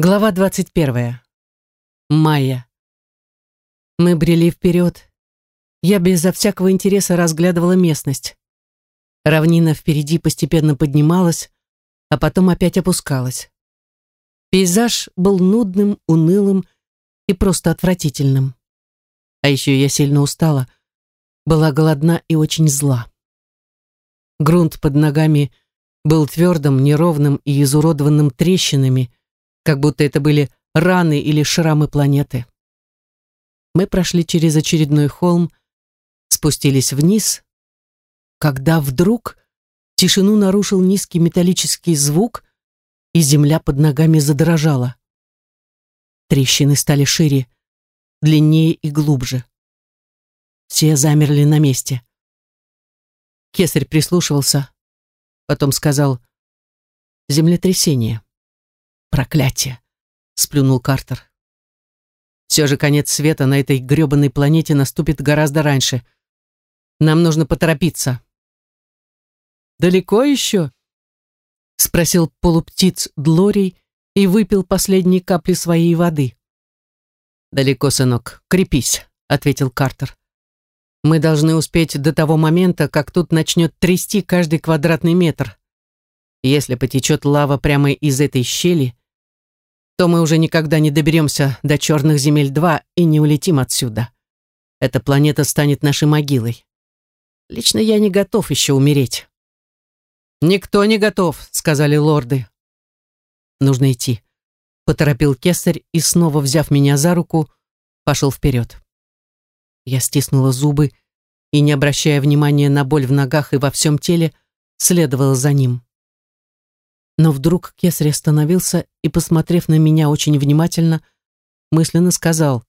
Глава 21. Майя. Мы брели вперед. Я безо всякого интереса разглядывала местность. Равнина впереди постепенно поднималась, а потом опять опускалась. Пейзаж был нудным, унылым и просто отвратительным. А еще я сильно устала, была голодна и очень зла. Грунт под ногами был твердым, неровным и изуродованным трещинами, как будто это были раны или шрамы планеты. Мы прошли через очередной холм, спустились вниз, когда вдруг тишину нарушил низкий металлический звук, и земля под ногами задрожала. Трещины стали шире, длиннее и глубже. Все замерли на месте. Кесарь прислушивался, потом сказал «Землетрясение». Проклятие! Сплюнул Картер. Все же конец света на этой гребаной планете наступит гораздо раньше. Нам нужно поторопиться. «Далеко еще?» Спросил полуптиц Длорий и выпил последние капли своей воды. «Далеко, сынок, крепись», — ответил Картер. «Мы должны успеть до того момента, как тут начнет трясти каждый квадратный метр. Если потечет лава прямо из этой щели, то мы уже никогда не доберемся до Черных земель-2 и не улетим отсюда. Эта планета станет нашей могилой. Лично я не готов еще умереть. «Никто не готов», — сказали лорды. «Нужно идти», — поторопил кесарь и, снова взяв меня за руку, пошел вперед. Я стиснула зубы и, не обращая внимания на боль в ногах и во всем теле, следовала за ним. Но вдруг кесарь остановился и, посмотрев на меня очень внимательно, мысленно сказал,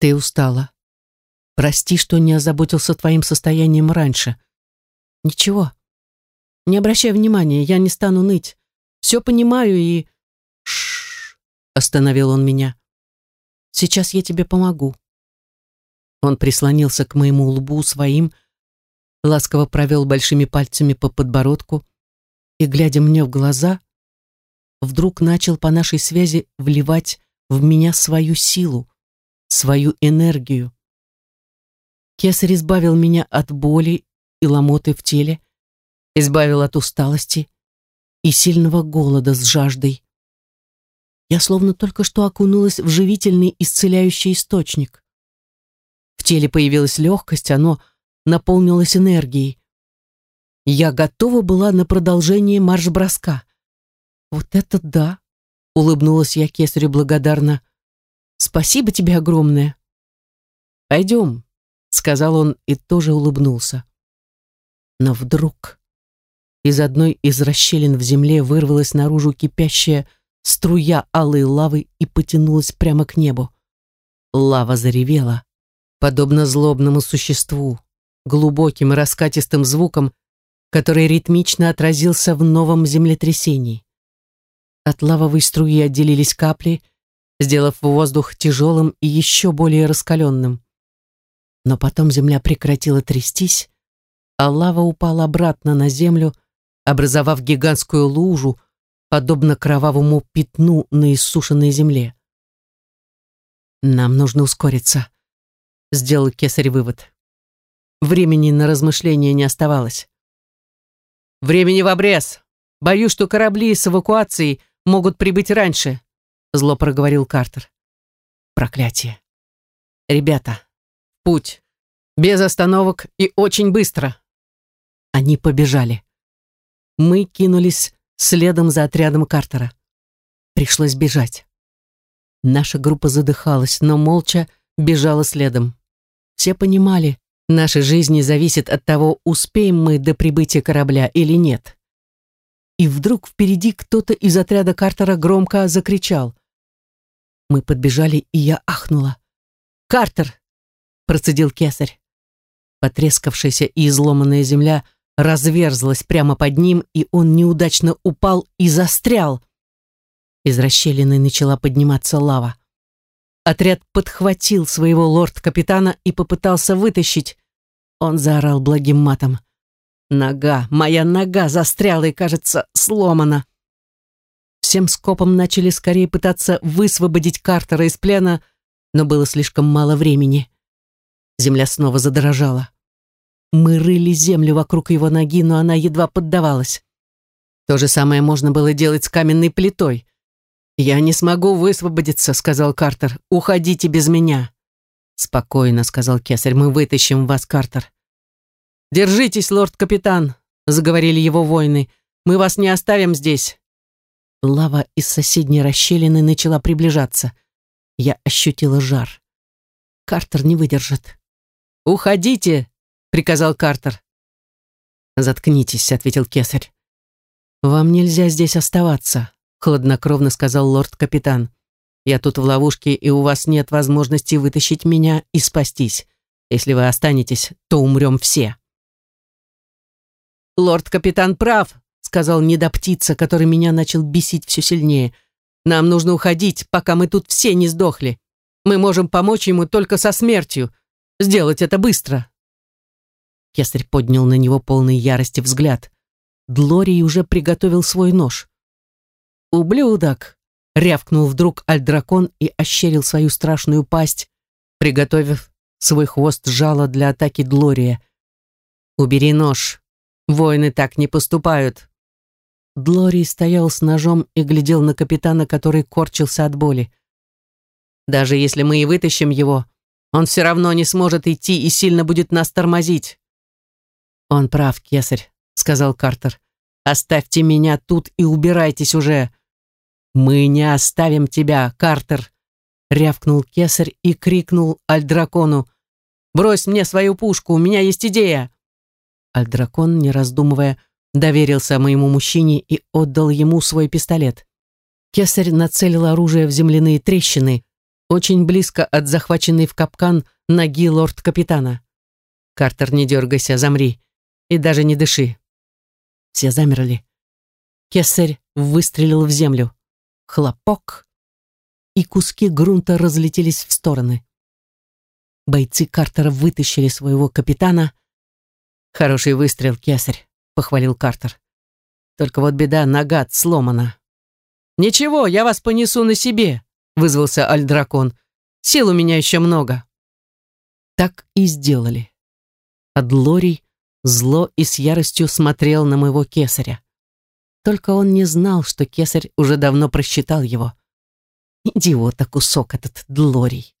«Ты устала. Прости, что не озаботился твоим состоянием раньше. Ничего. Не обращай внимания, я не стану ныть. Все понимаю и...» «Шш!» — остановил он меня. «Сейчас я тебе помогу». Он прислонился к моему лбу своим, ласково провел большими пальцами по подбородку, и, глядя мне в глаза, вдруг начал по нашей связи вливать в меня свою силу, свою энергию. Кесарь избавил меня от боли и ломоты в теле, избавил от усталости и сильного голода с жаждой. Я словно только что окунулась в живительный исцеляющий источник. В теле появилась легкость, оно наполнилось энергией. Я готова была на продолжение марш-броска. «Вот это да!» — улыбнулась я кесарю благодарно. «Спасибо тебе огромное!» «Пойдем», — сказал он и тоже улыбнулся. Но вдруг из одной из расщелин в земле вырвалась наружу кипящая струя алой лавы и потянулась прямо к небу. Лава заревела, подобно злобному существу, глубоким и раскатистым звуком, который ритмично отразился в новом землетрясении. От лавовой струи отделились капли, сделав воздух тяжелым и еще более раскаленным. Но потом земля прекратила трястись, а лава упала обратно на землю, образовав гигантскую лужу, подобно кровавому пятну на иссушенной земле. «Нам нужно ускориться», — сделал кесарь вывод. Времени на размышления не оставалось. «Времени в обрез. Боюсь, что корабли с эвакуацией могут прибыть раньше», зло проговорил Картер. «Проклятие. Ребята, путь. Без остановок и очень быстро». Они побежали. Мы кинулись следом за отрядом Картера. Пришлось бежать. Наша группа задыхалась, но молча бежала следом. Все понимали, Наши жизни зависят от того, успеем мы до прибытия корабля или нет. И вдруг впереди кто-то из отряда Картера громко закричал. Мы подбежали, и я ахнула. «Картер!» — процедил кесарь. Потрескавшаяся и изломанная земля разверзлась прямо под ним, и он неудачно упал и застрял. Из расщелины начала подниматься лава. Отряд подхватил своего лорд-капитана и попытался вытащить. Он заорал благим матом. Нога, моя нога застряла и, кажется, сломана. Всем скопом начали скорее пытаться высвободить Картера из плена, но было слишком мало времени. Земля снова задрожала. Мы рыли землю вокруг его ноги, но она едва поддавалась. То же самое можно было делать с каменной плитой. «Я не смогу высвободиться», — сказал Картер. «Уходите без меня». «Спокойно», — сказал Кесарь, — «мы вытащим вас, Картер». «Держитесь, лорд-капитан», — заговорили его воины. «Мы вас не оставим здесь». Лава из соседней расщелины начала приближаться. Я ощутила жар. Картер не выдержит. «Уходите!» — приказал Картер. «Заткнитесь», — ответил кесарь. «Вам нельзя здесь оставаться», — хладнокровно сказал лорд-капитан. «Я тут в ловушке, и у вас нет возможности вытащить меня и спастись. Если вы останетесь, то умрем все». «Лорд-капитан прав», — сказал недоптица, который меня начал бесить все сильнее. «Нам нужно уходить, пока мы тут все не сдохли. Мы можем помочь ему только со смертью. Сделать это быстро». Кесарь поднял на него полный ярости взгляд. Длорий уже приготовил свой нож. «Ублюдок!» — рявкнул вдруг Альдракон и ощерил свою страшную пасть, приготовив свой хвост жало для атаки Длория. «Убери нож. Воины так не поступают». Длорий стоял с ножом и глядел на капитана, который корчился от боли. «Даже если мы и вытащим его, он все равно не сможет идти и сильно будет нас тормозить. «Он прав, кесарь», — сказал Картер. «Оставьте меня тут и убирайтесь уже». «Мы не оставим тебя, Картер», — рявкнул кесарь и крикнул Альдракону. «Брось мне свою пушку, у меня есть идея». Альдракон, не раздумывая, доверился моему мужчине и отдал ему свой пистолет. Кесарь нацелил оружие в земляные трещины, очень близко от захваченной в капкан ноги лорд-капитана. «Картер, не дергайся, замри и даже не дыши. Все замерли. Кесарь выстрелил в землю. Хлопок, и куски грунта разлетелись в стороны. Бойцы Картера вытащили своего капитана. «Хороший выстрел, Кесарь», — похвалил Картер. «Только вот беда, нога сломана». «Ничего, я вас понесу на себе», — вызвался Альдракон. «Сил у меня еще много». Так и сделали. Адлорий зло и с яростью смотрел на моего кесаря. Только он не знал, что кесарь уже давно просчитал его. Идиота кусок этот Длорий.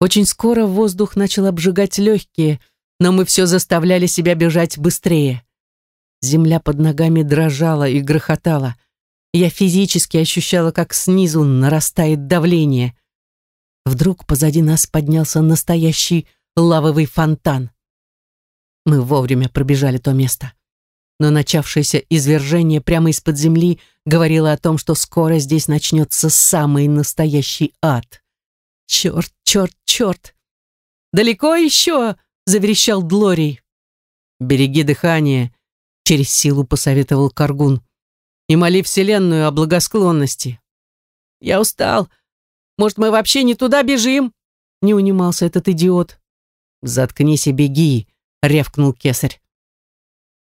Очень скоро воздух начал обжигать легкие, но мы все заставляли себя бежать быстрее. Земля под ногами дрожала и грохотала. Я физически ощущала, как снизу нарастает давление. Вдруг позади нас поднялся настоящий лавовый фонтан. Мы вовремя пробежали то место. Но начавшееся извержение прямо из-под земли говорило о том, что скоро здесь начнется самый настоящий ад. «Черт, черт, черт!» «Далеко еще?» — заверещал Длорий. «Береги дыхание», — через силу посоветовал Каргун. «И моли Вселенную о благосклонности». «Я устал. Может, мы вообще не туда бежим?» — не унимался этот идиот. «Заткнись и беги», — рявкнул кесарь.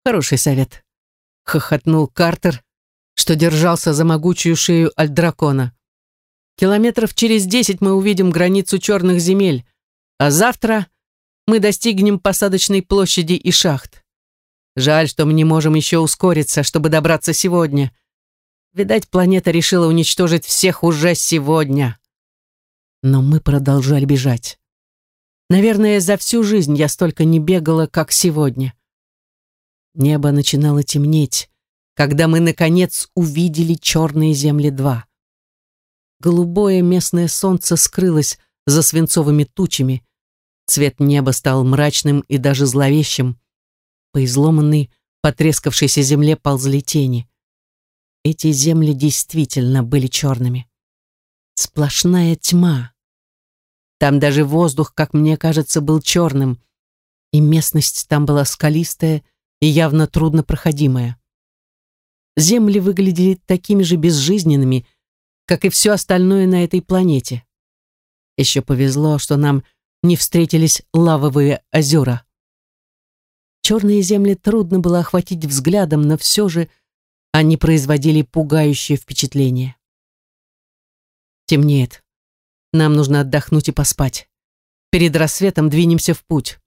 «Хороший совет», — хохотнул Картер, что держался за могучую шею Альдракона. «Километров через десять мы увидим границу черных земель, а завтра мы достигнем посадочной площади и шахт. Жаль, что мы не можем еще ускориться, чтобы добраться сегодня. Видать, планета решила уничтожить всех уже сегодня». Но мы продолжали бежать. Наверное, за всю жизнь я столько не бегала, как сегодня. Небо начинало темнеть, когда мы, наконец, увидели черные земли-2. Голубое местное солнце скрылось за свинцовыми тучами. Цвет неба стал мрачным и даже зловещим. По изломанной, потрескавшейся земле ползли тени. Эти земли действительно были черными. Сплошная тьма. Там даже воздух, как мне кажется, был черным, и местность там была скалистая и явно труднопроходимая. Земли выглядели такими же безжизненными, как и все остальное на этой планете. Еще повезло, что нам не встретились лавовые озера. Черные земли трудно было охватить взглядом, но все же они производили пугающее впечатление. Темнеет. Нам нужно отдохнуть и поспать. Перед рассветом двинемся в путь.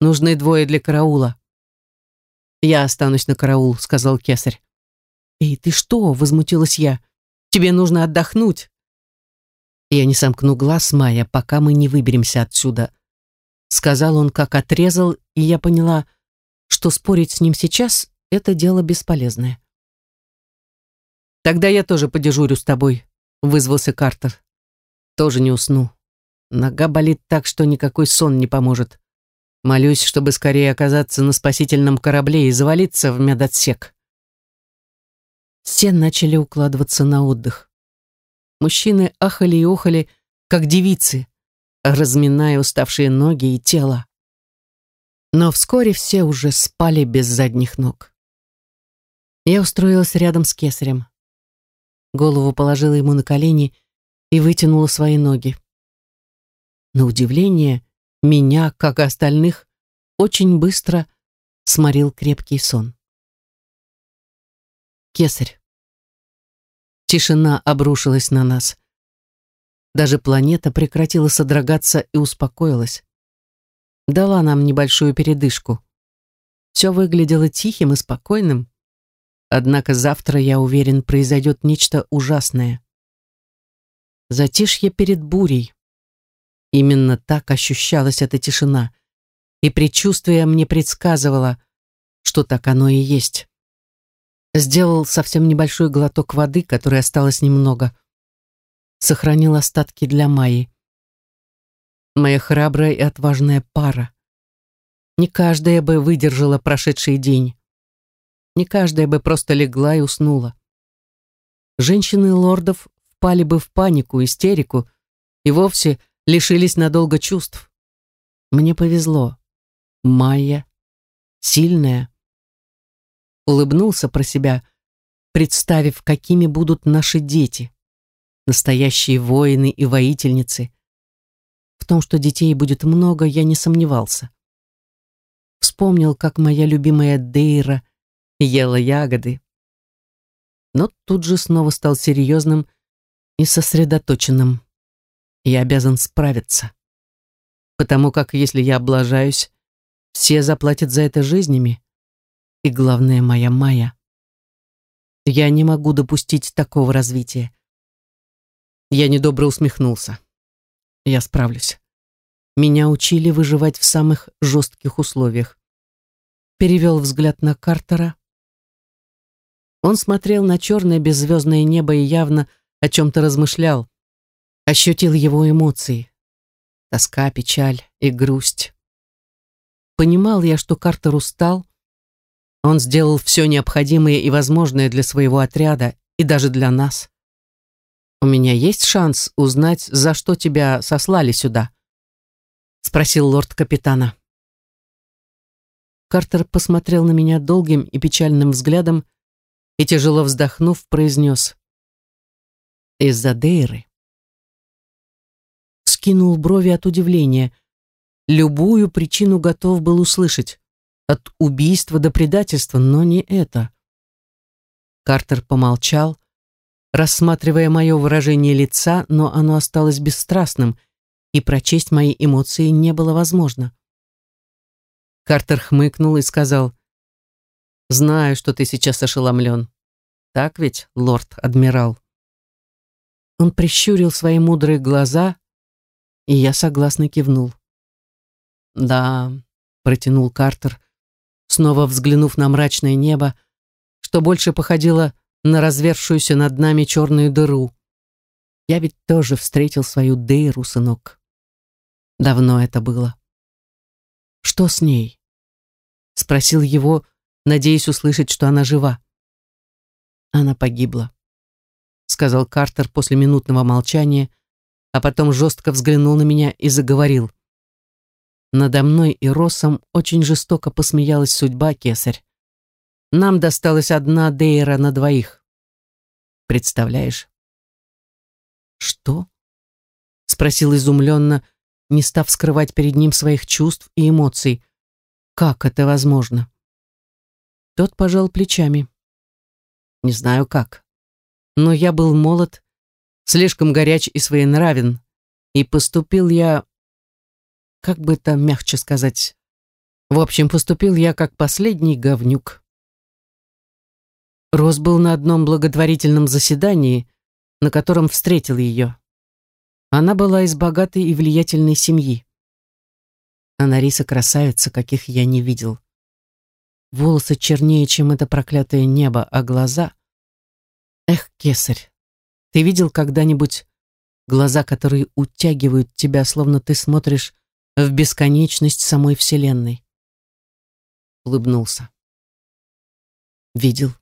Нужны двое для караула. «Я останусь на караул», — сказал кесарь. «Эй, ты что?» — возмутилась я. «Тебе нужно отдохнуть». «Я не сомкну глаз, Майя, пока мы не выберемся отсюда», — сказал он, как отрезал, и я поняла, что спорить с ним сейчас — это дело бесполезное. «Тогда я тоже подежурю с тобой», — вызвался Картер. «Тоже не усну. Нога болит так, что никакой сон не поможет. Молюсь, чтобы скорее оказаться на спасительном корабле и завалиться в медотсек». Все начали укладываться на отдых. Мужчины ахали и охали, как девицы, разминая уставшие ноги и тело. Но вскоре все уже спали без задних ног. Я устроилась рядом с кесарем. Голову положила ему на колени и вытянула свои ноги. На удивление, меня, как и остальных, очень быстро сморил крепкий сон. Кесарь. Тишина обрушилась на нас. Даже планета прекратила содрогаться и успокоилась. Дала нам небольшую передышку. Все выглядело тихим и спокойным. Однако завтра, я уверен, произойдет нечто ужасное. Затишье перед бурей. Именно так ощущалась эта тишина. И предчувствие мне предсказывало, что так оно и есть. Сделал совсем небольшой глоток воды, которой осталось немного. Сохранил остатки для Майи. Моя храбрая и отважная пара. Не каждая бы выдержала прошедший день. Не каждая бы просто легла и уснула. Женщины лордов впали бы в панику, истерику и вовсе лишились надолго чувств. Мне повезло. Майя сильная. Улыбнулся про себя, представив, какими будут наши дети. Настоящие воины и воительницы. В том, что детей будет много, я не сомневался. Вспомнил, как моя любимая Дейра ела ягоды. Но тут же снова стал серьезным и сосредоточенным. Я обязан справиться. Потому как если я облажаюсь, все заплатят за это жизнями. И главное, моя Майя. Я не могу допустить такого развития. Я недобро усмехнулся. Я справлюсь. Меня учили выживать в самых жестких условиях. Перевел взгляд на Картера. Он смотрел на черное беззвездное небо и явно о чем-то размышлял ощутил его эмоции. Тоска, печаль и грусть. Понимал я, что Картер устал. Он сделал все необходимое и возможное для своего отряда и даже для нас. «У меня есть шанс узнать, за что тебя сослали сюда?» — спросил лорд капитана. Картер посмотрел на меня долгим и печальным взглядом и, тяжело вздохнув, произнес «Из-за Дейры» вскинул брови от удивления. Любую причину готов был услышать. От убийства до предательства, но не это. Картер помолчал, рассматривая мое выражение лица, но оно осталось бесстрастным, и прочесть мои эмоции не было возможно. Картер хмыкнул и сказал, «Знаю, что ты сейчас ошеломлен. Так ведь, лорд-адмирал?» Он прищурил свои мудрые глаза, и я согласно кивнул. «Да», — протянул Картер, снова взглянув на мрачное небо, что больше походило на развершуюся над нами черную дыру. «Я ведь тоже встретил свою Дейру, сынок. Давно это было». «Что с ней?» — спросил его, надеясь услышать, что она жива. «Она погибла», — сказал Картер после минутного молчания, а потом жестко взглянул на меня и заговорил. Надо мной и Росом очень жестоко посмеялась судьба, кесарь. Нам досталась одна Дейра на двоих. Представляешь? Что? Спросил изумленно, не став скрывать перед ним своих чувств и эмоций. Как это возможно? Тот пожал плечами. Не знаю как. Но я был молод, слишком горяч и своенравен, и поступил я, как бы это мягче сказать, в общем, поступил я как последний говнюк. Рос был на одном благотворительном заседании, на котором встретил ее. Она была из богатой и влиятельной семьи. Анариса красавица, каких я не видел. Волосы чернее, чем это проклятое небо, а глаза... Эх, кесарь, ты видел когда-нибудь глаза, которые утягивают тебя, словно ты смотришь в бесконечность самой Вселенной? Улыбнулся. Видел.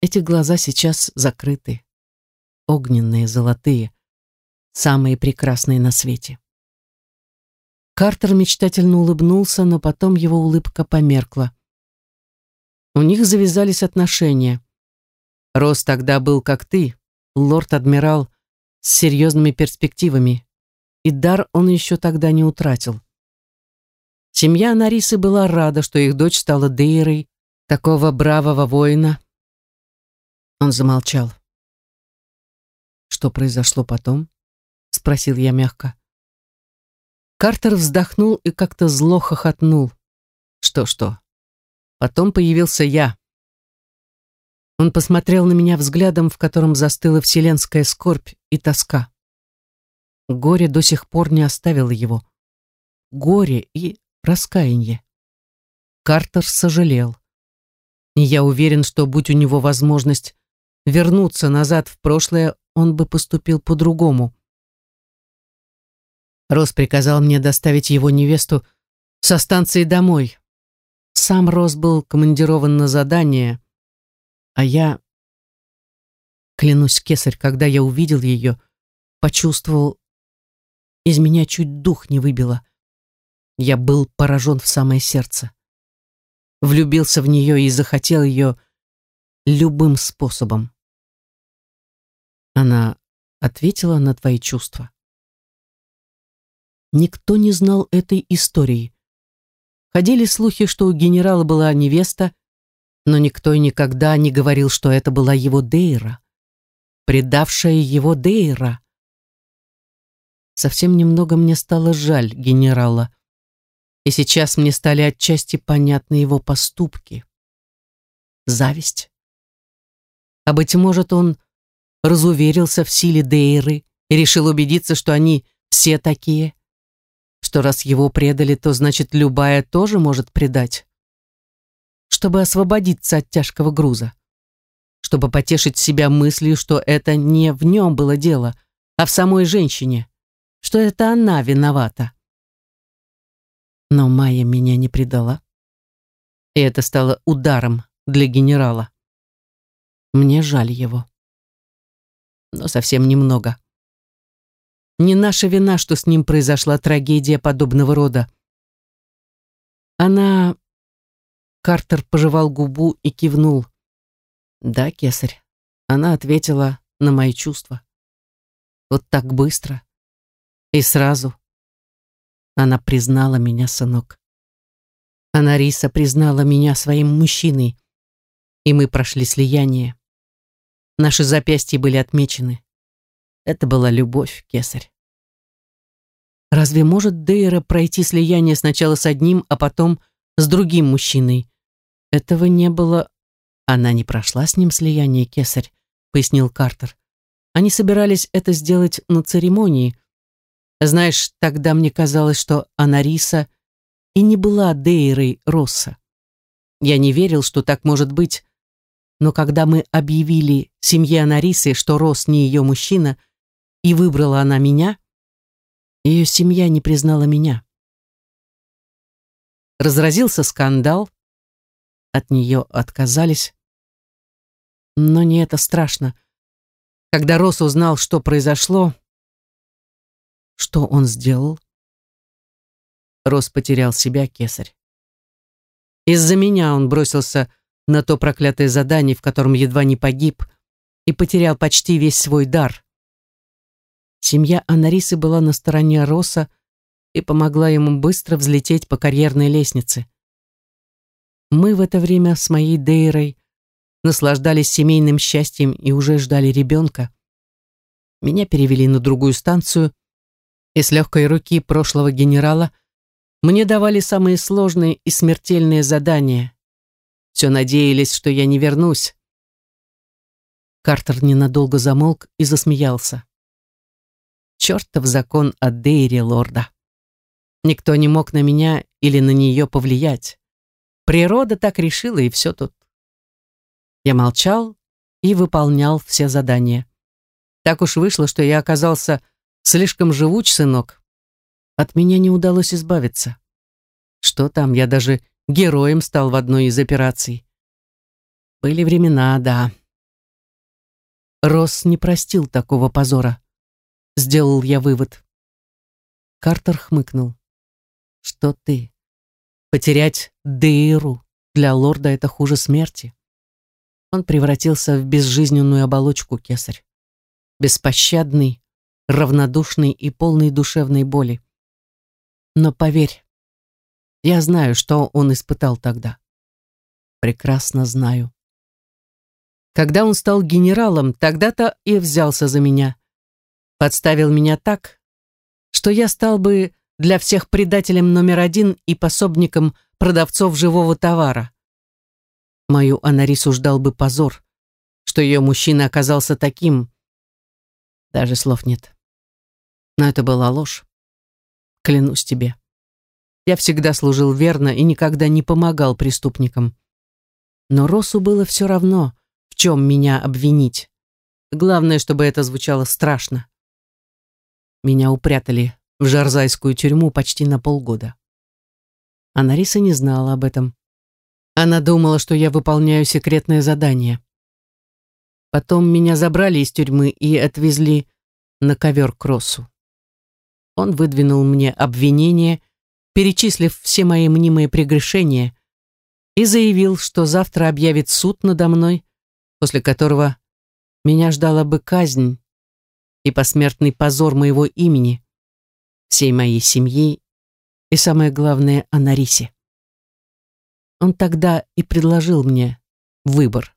Эти глаза сейчас закрыты. Огненные, золотые. Самые прекрасные на свете. Картер мечтательно улыбнулся, но потом его улыбка померкла. У них завязались отношения. Рос тогда был как ты, лорд-адмирал, с серьезными перспективами, и дар он еще тогда не утратил. Семья Нарисы была рада, что их дочь стала Дейрой, такого бравого воина, он замолчал. «Что произошло потом?» — спросил я мягко. Картер вздохнул и как-то зло хохотнул. «Что-что?» Потом появился я. Он посмотрел на меня взглядом, в котором застыла вселенская скорбь и тоска. Горе до сих пор не оставило его. Горе и раскаяние. Картер сожалел. И я уверен, что будь у него возможность вернуться назад в прошлое, он бы поступил по-другому. Рос приказал мне доставить его невесту со станции домой. Сам Рос был командирован на задание, а я... Клянусь, кесарь, когда я увидел ее, почувствовал... Из меня чуть дух не выбило. Я был поражен в самое сердце. Влюбился в нее и захотел ее любым способом. Она ответила на твои чувства. Никто не знал этой истории. Ходили слухи, что у генерала была невеста, но никто и никогда не говорил, что это была его Дейра, предавшая его Дейра. Совсем немного мне стало жаль генерала, и сейчас мне стали отчасти понятны его поступки. Зависть. А быть может, он разуверился в силе Дейры и решил убедиться, что они все такие, что раз его предали, то значит любая тоже может предать. Чтобы освободиться от тяжкого груза. Чтобы потешить себя мыслью, что это не в нем было дело, а в самой женщине, что это она виновата. Но Майя меня не предала. И это стало ударом для генерала. Мне жаль его. Но совсем немного. Не наша вина, что с ним произошла трагедия подобного рода. Она... Картер пожевал губу и кивнул. Да, кесарь. Она ответила на мои чувства. Вот так быстро. И сразу. Она признала меня, сынок. Она Риса признала меня своим мужчиной. И мы прошли слияние. Наши запястья были отмечены. Это была любовь, кесарь. Разве может Дейра пройти слияние сначала с одним, а потом с другим мужчиной? Этого не было. Она не прошла с ним слияние, кесарь, пояснил Картер. Они собирались это сделать на церемонии. Знаешь, тогда мне казалось, что Анариса и не была Дейрой Росса. Я не верил, что так может быть, но когда мы объявили семье Анарисы, что Рос не ее мужчина, и выбрала она меня, ее семья не признала меня. Разразился скандал, от нее отказались. Но не это страшно. Когда Рос узнал, что произошло, что он сделал? Рос потерял себя, кесарь. Из-за меня он бросился на то проклятое задание, в котором едва не погиб и потерял почти весь свой дар. Семья Анарисы была на стороне Роса и помогла ему быстро взлететь по карьерной лестнице. Мы в это время с моей Дейрой наслаждались семейным счастьем и уже ждали ребенка. Меня перевели на другую станцию, и с легкой руки прошлого генерала мне давали самые сложные и смертельные задания. Все надеялись, что я не вернусь. Картер ненадолго замолк и засмеялся. Чертов закон о Дейре Лорда. Никто не мог на меня или на нее повлиять. Природа так решила, и все тут. Я молчал и выполнял все задания. Так уж вышло, что я оказался слишком живуч, сынок. От меня не удалось избавиться. Что там, я даже героем стал в одной из операций. Были времена, да. Росс не простил такого позора. Сделал я вывод. Картер хмыкнул. Что ты? Потерять Дейру для лорда это хуже смерти. Он превратился в безжизненную оболочку кесарь. Беспощадный, равнодушный и полный душевной боли. Но поверь, я знаю, что он испытал тогда. Прекрасно знаю. Когда он стал генералом, тогда-то и взялся за меня. Подставил меня так, что я стал бы для всех предателем номер один и пособником продавцов живого товара. Мою Анарису ждал бы позор, что ее мужчина оказался таким. Даже слов нет. Но это была ложь. Клянусь тебе. Я всегда служил верно и никогда не помогал преступникам. Но Росу было все равно, в чем меня обвинить. Главное, чтобы это звучало страшно. Меня упрятали в Жарзайскую тюрьму почти на полгода. А Нариса не знала об этом. Она думала, что я выполняю секретное задание. Потом меня забрали из тюрьмы и отвезли на ковер к Россу. Он выдвинул мне обвинение, перечислив все мои мнимые прегрешения, и заявил, что завтра объявит суд надо мной, после которого меня ждала бы казнь и посмертный позор моего имени, всей моей семьи и, самое главное, о Нарисе. Он тогда и предложил мне выбор.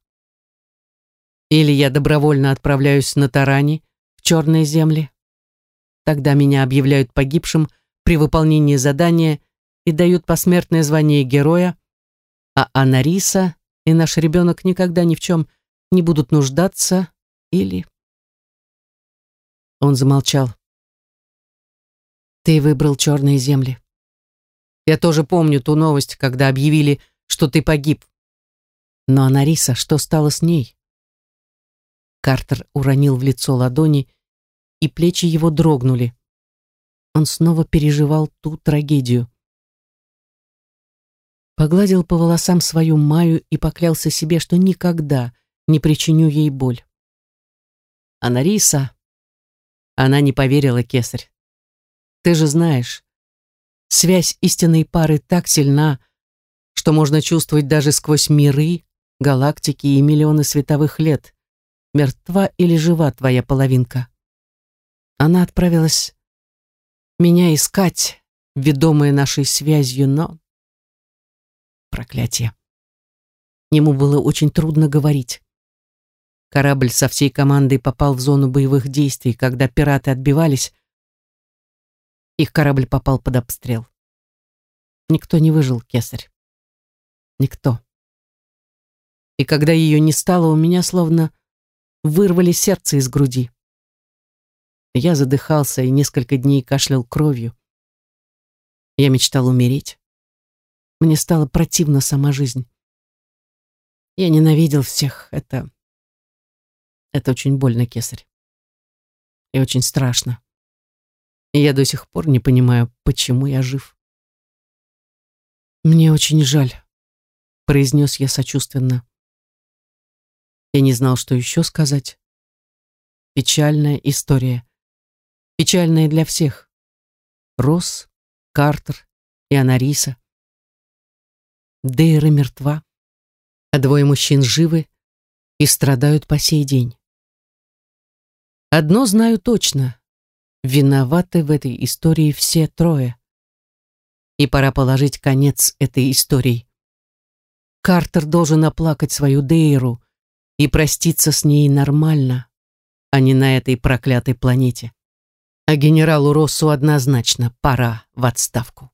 Или я добровольно отправляюсь на тарани в черные земли, тогда меня объявляют погибшим при выполнении задания и дают посмертное звание героя, а Анариса и наш ребенок никогда ни в чем не будут нуждаться или... Он замолчал. Ты выбрал черные земли. Я тоже помню ту новость, когда объявили, что ты погиб. Но Анариса, что стало с ней? Картер уронил в лицо ладони, и плечи его дрогнули. Он снова переживал ту трагедию. Погладил по волосам свою Маю и поклялся себе, что никогда не причиню ей боль. Анариса... Она не поверила, кесарь. Ты же знаешь, связь истинной пары так сильна, что можно чувствовать даже сквозь миры, галактики и миллионы световых лет. Мертва или жива твоя половинка? Она отправилась меня искать, ведомая нашей связью, но... Проклятие. Ему было очень трудно говорить. Корабль со всей командой попал в зону боевых действий, когда пираты отбивались, их корабль попал под обстрел. Никто не выжил, кесарь. Никто. И когда ее не стало, у меня словно вырвали сердце из груди. Я задыхался и несколько дней кашлял кровью. Я мечтал умереть. Мне стало противна сама жизнь. Я ненавидел всех. Это... Это очень больно, кесарь. И очень страшно. Я до сих пор не понимаю, почему я жив. «Мне очень жаль», — произнес я сочувственно. Я не знал, что еще сказать. Печальная история. Печальная для всех. Росс, Картер и Анариса. Дейра мертва, а двое мужчин живы и страдают по сей день. Одно знаю точно. Виноваты в этой истории все трое. И пора положить конец этой истории. Картер должен оплакать свою Дейру и проститься с ней нормально, а не на этой проклятой планете. А генералу Россу однозначно пора в отставку.